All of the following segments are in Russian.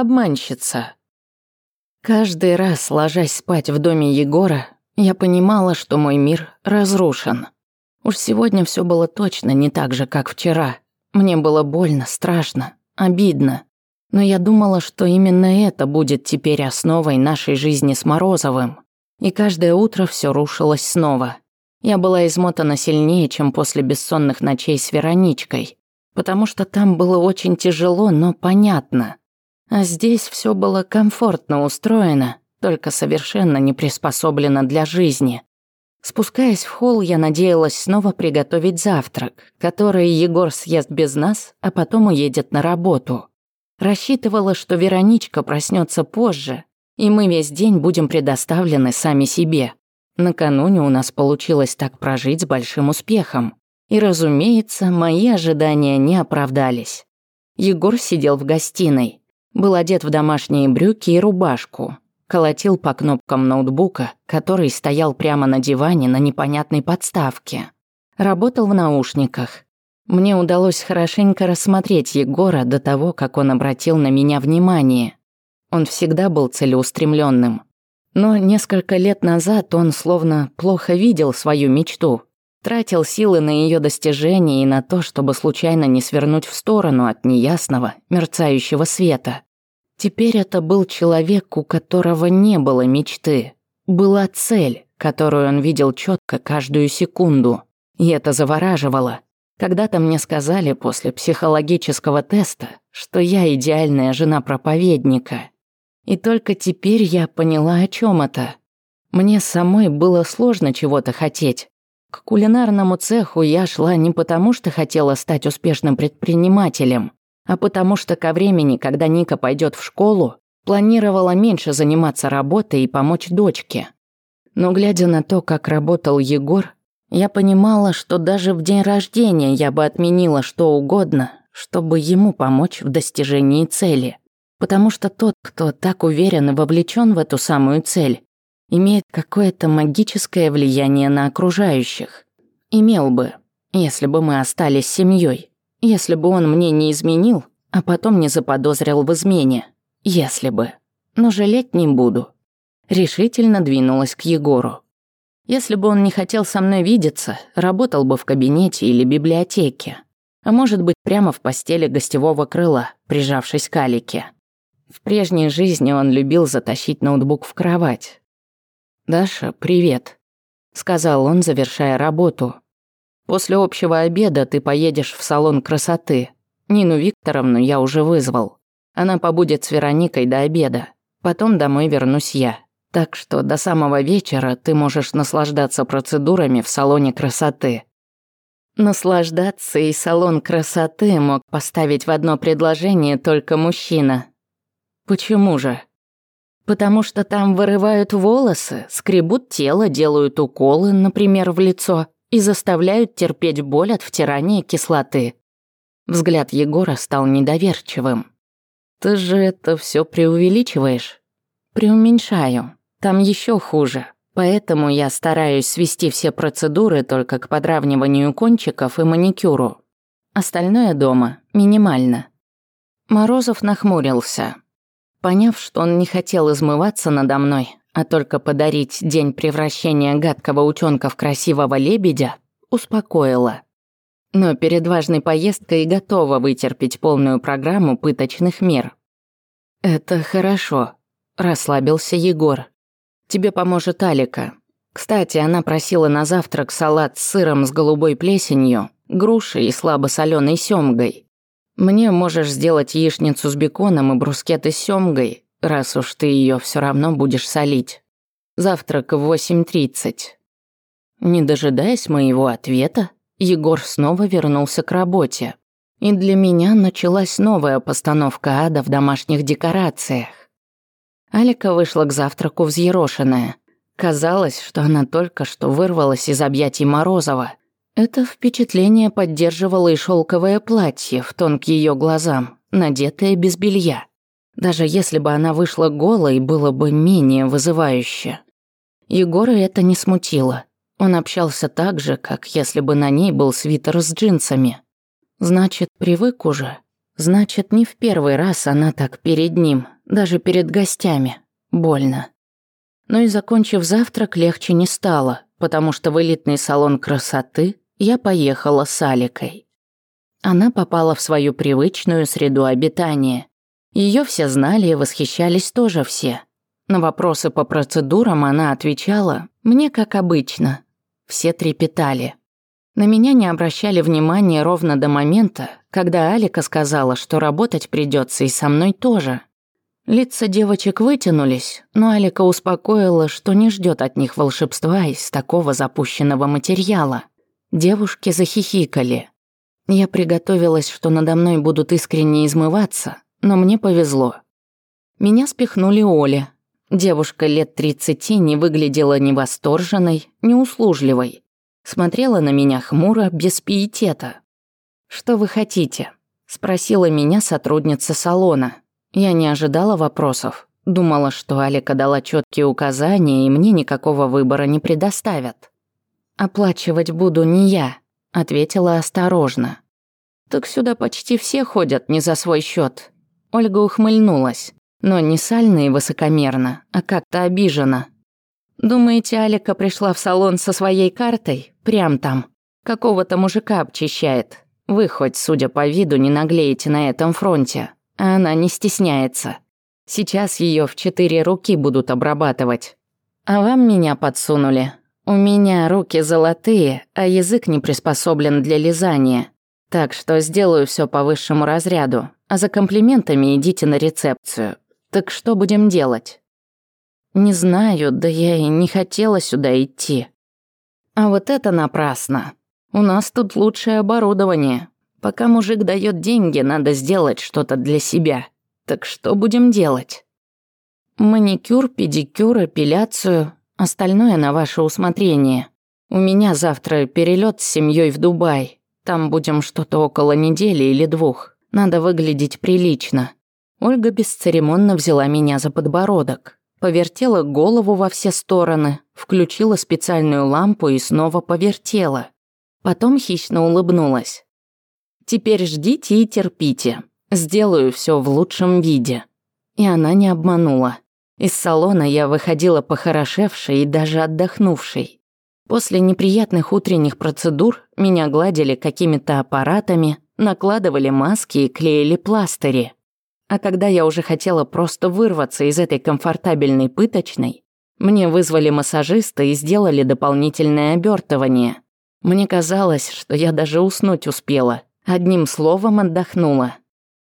обманщица. Каждый раз, ложась спать в доме Егора, я понимала, что мой мир разрушен. Уж сегодня все было точно не так же, как вчера. Мне было больно, страшно, обидно. Но я думала, что именно это будет теперь основой нашей жизни с Морозовым. И каждое утро все рушилось снова. Я была измотана сильнее, чем после бессонных ночей с Вероничкой, потому что там было очень тяжело, но понятно. А здесь все было комфортно устроено, только совершенно не приспособлено для жизни. Спускаясь в холл, я надеялась снова приготовить завтрак, который Егор съест без нас, а потом уедет на работу. Рассчитывала, что Вероничка проснется позже, и мы весь день будем предоставлены сами себе. Накануне у нас получилось так прожить с большим успехом. И, разумеется, мои ожидания не оправдались. Егор сидел в гостиной, был одет в домашние брюки и рубашку, колотил по кнопкам ноутбука, который стоял прямо на диване на непонятной подставке. Работал в наушниках. Мне удалось хорошенько рассмотреть Егора до того, как он обратил на меня внимание. Он всегда был целеустремленным. Но несколько лет назад он словно плохо видел свою мечту – тратил силы на ее достижение и на то, чтобы случайно не свернуть в сторону от неясного, мерцающего света. Теперь это был человек, у которого не было мечты. Была цель, которую он видел четко каждую секунду. И это завораживало. Когда-то мне сказали после психологического теста, что я идеальная жена проповедника. И только теперь я поняла, о чем это. Мне самой было сложно чего-то хотеть, к кулинарному цеху я шла не потому, что хотела стать успешным предпринимателем, а потому что ко времени, когда Ника пойдет в школу, планировала меньше заниматься работой и помочь дочке. Но глядя на то, как работал Егор, я понимала, что даже в день рождения я бы отменила что угодно, чтобы ему помочь в достижении цели. Потому что тот, кто так уверенно вовлечен в эту самую цель, имеет какое-то магическое влияние на окружающих. Имел бы, если бы мы остались семьей, если бы он мне не изменил, а потом не заподозрил в измене. Если бы. Но жалеть не буду. Решительно двинулась к Егору. Если бы он не хотел со мной видеться, работал бы в кабинете или библиотеке. А может быть, прямо в постели гостевого крыла, прижавшись к Алике. В прежней жизни он любил затащить ноутбук в кровать, «Даша, привет», — сказал он, завершая работу. «После общего обеда ты поедешь в салон красоты. Нину Викторовну я уже вызвал. Она побудет с Вероникой до обеда. Потом домой вернусь я. Так что до самого вечера ты можешь наслаждаться процедурами в салоне красоты». Наслаждаться и салон красоты мог поставить в одно предложение только мужчина. «Почему же?» потому что там вырывают волосы, скребут тело, делают уколы, например, в лицо, и заставляют терпеть боль от втирания кислоты. Взгляд Егора стал недоверчивым. «Ты же это все преувеличиваешь?» «Преуменьшаю. Там еще хуже. Поэтому я стараюсь свести все процедуры только к подравниванию кончиков и маникюру. Остальное дома минимально». Морозов нахмурился. Поняв, что он не хотел измываться надо мной, а только подарить день превращения гадкого утенка в красивого лебедя, успокоила. Но перед важной поездкой готова вытерпеть полную программу пыточных мер. «Это хорошо», – расслабился Егор. «Тебе поможет Алика. Кстати, она просила на завтрак салат с сыром с голубой плесенью, груши и слабосоленой сёмгой. Мне можешь сделать яичницу с беконом и брускеты с семгой, раз уж ты ее все равно будешь солить. Завтрак в 8.30». Не дожидаясь моего ответа, Егор снова вернулся к работе. И для меня началась новая постановка ада в домашних декорациях. Алика вышла к завтраку взъерошенная. Казалось, что она только что вырвалась из объятий Морозова – это впечатление поддерживало и шелковое платье в тон к ее глазам, надетое без белья. Даже если бы она вышла голой, было бы менее вызывающе. Егора это не смутило. Он общался так же, как если бы на ней был свитер с джинсами. Значит, привык уже. Значит, не в первый раз она так перед ним, даже перед гостями. Больно. Но и закончив завтрак, легче не стало, потому что в элитный салон красоты я поехала с Аликой. Она попала в свою привычную среду обитания. Ее все знали и восхищались тоже все. На вопросы по процедурам она отвечала «мне как обычно». Все трепетали. На меня не обращали внимания ровно до момента, когда Алика сказала, что работать придется и со мной тоже. Лица девочек вытянулись, но Алика успокоила, что не ждет от них волшебства из такого запущенного материала. Девушки захихикали. Я приготовилась, что надо мной будут искренне измываться, но мне повезло. Меня спихнули Оля. Девушка лет 30 не выглядела ни восторженной, ни услужливой. Смотрела на меня хмуро, без пиетета. «Что вы хотите?» – спросила меня сотрудница салона. Я не ожидала вопросов. Думала, что Алика дала четкие указания, и мне никакого выбора не предоставят. «Оплачивать буду не я», — ответила осторожно. «Так сюда почти все ходят не за свой счет. Ольга ухмыльнулась, но не сально и высокомерно, а как-то обижена. «Думаете, Алика пришла в салон со своей картой? Прям там. Какого-то мужика обчищает. Вы хоть, судя по виду, не наглеете на этом фронте. А она не стесняется. Сейчас ее в четыре руки будут обрабатывать. А вам меня подсунули, у меня руки золотые, а язык не приспособлен для лизания. Так что сделаю все по высшему разряду, а за комплиментами идите на рецепцию. Так что будем делать? Не знаю, да я и не хотела сюда идти. А вот это напрасно. У нас тут лучшее оборудование. Пока мужик дает деньги, надо сделать что-то для себя. Так что будем делать? Маникюр, педикюр, эпиляцию, Остальное на ваше усмотрение. У меня завтра перелет с семьей в Дубай. Там будем что-то около недели или двух. Надо выглядеть прилично». Ольга бесцеремонно взяла меня за подбородок, повертела голову во все стороны, включила специальную лампу и снова повертела. Потом хищно улыбнулась. «Теперь ждите и терпите. Сделаю все в лучшем виде». И она не обманула. Из салона я выходила похорошевшей и даже отдохнувшей. После неприятных утренних процедур меня гладили какими-то аппаратами, накладывали маски и клеили пластыри. А когда я уже хотела просто вырваться из этой комфортабельной пыточной, мне вызвали массажиста и сделали дополнительное обертывание. Мне казалось, что я даже уснуть успела. Одним словом отдохнула.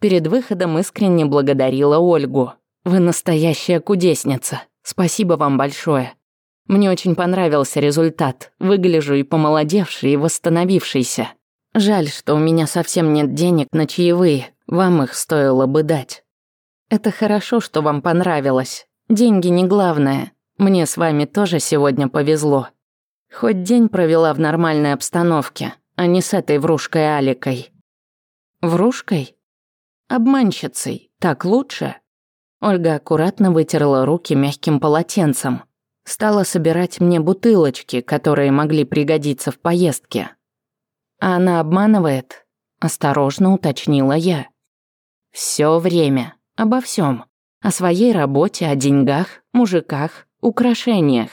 Перед выходом искренне благодарила Ольгу. Вы настоящая кудесница. Спасибо вам большое. Мне очень понравился результат. Выгляжу и помолодевший, и восстановившийся. Жаль, что у меня совсем нет денег на чаевые. Вам их стоило бы дать. Это хорошо, что вам понравилось. Деньги не главное. Мне с вами тоже сегодня повезло. Хоть день провела в нормальной обстановке, а не с этой вружкой Аликой. Вружкой? Обманщицей. Так лучше? Ольга аккуратно вытерла руки мягким полотенцем. Стала собирать мне бутылочки, которые могли пригодиться в поездке. «А она обманывает?» – осторожно уточнила я. Всё время. Обо всём, О своей работе, о деньгах, мужиках, украшениях.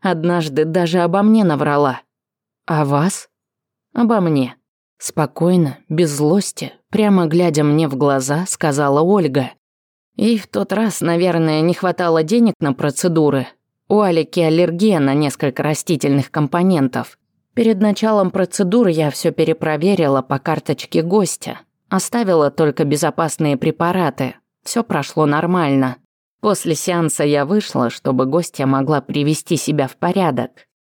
Однажды даже обо мне наврала. А вас? Обо мне. Спокойно, без злости, прямо глядя мне в глаза, сказала Ольга. И в тот раз, наверное, не хватало денег на процедуры. У Алики аллергия на несколько растительных компонентов. Перед началом процедуры я все перепроверила по карточке гостя. Оставила только безопасные препараты. Все прошло нормально. После сеанса я вышла, чтобы гостья могла привести себя в порядок.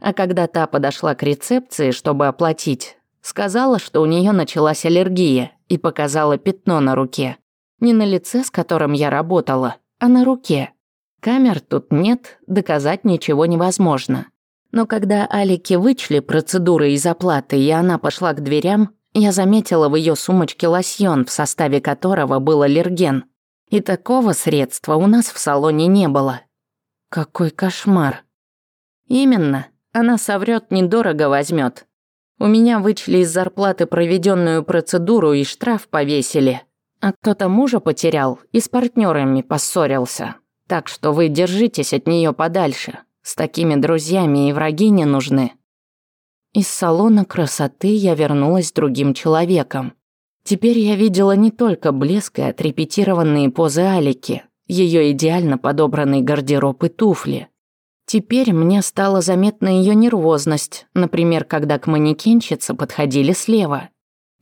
А когда та подошла к рецепции, чтобы оплатить, сказала, что у нее началась аллергия и показала пятно на руке. Не на лице, с которым я работала, а на руке. Камер тут нет, доказать ничего невозможно. Но когда Алике вычли процедуры из оплаты, и она пошла к дверям, я заметила в ее сумочке лосьон, в составе которого был аллерген. И такого средства у нас в салоне не было. Какой кошмар. Именно, она соврет, недорого возьмет. У меня вычли из зарплаты проведенную процедуру и штраф повесили, а кто-то мужа потерял и с партнерами поссорился. Так что вы держитесь от нее подальше. С такими друзьями и враги не нужны. Из салона красоты я вернулась другим человеком. Теперь я видела не только блеск и отрепетированные позы Алики, ее идеально подобранный гардероб и туфли. Теперь мне стала заметна ее нервозность, например, когда к манекенщице подходили слева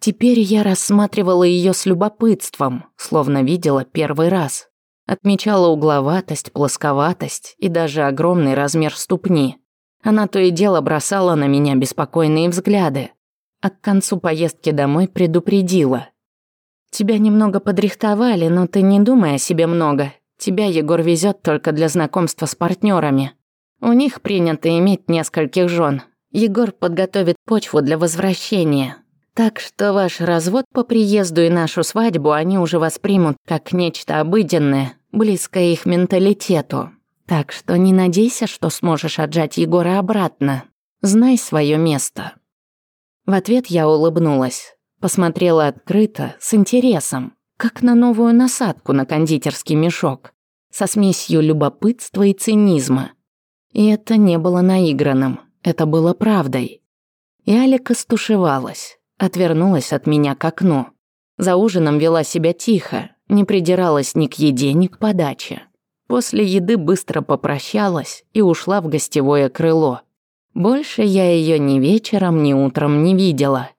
Теперь я рассматривала ее с любопытством, словно видела первый раз. Отмечала угловатость, плосковатость и даже огромный размер ступни. Она то и дело бросала на меня беспокойные взгляды. А к концу поездки домой предупредила. «Тебя немного подрихтовали, но ты не думай о себе много. Тебя Егор везет только для знакомства с партнерами. У них принято иметь нескольких жен. Егор подготовит почву для возвращения, так что ваш развод по приезду и нашу свадьбу они уже воспримут как нечто обыденное, близкое их менталитету. Так что не надейся, что сможешь отжать Егора обратно. Знай свое место». В ответ я улыбнулась. Посмотрела открыто, с интересом, как на новую насадку на кондитерский мешок, со смесью любопытства и цинизма. И это не было наигранным, это было правдой. И Алика стушевалась отвернулась от меня к окну. За ужином вела себя тихо, не придиралась ни к еде, ни к подаче. После еды быстро попрощалась и ушла в гостевое крыло. Больше я ее ни вечером, ни утром не видела.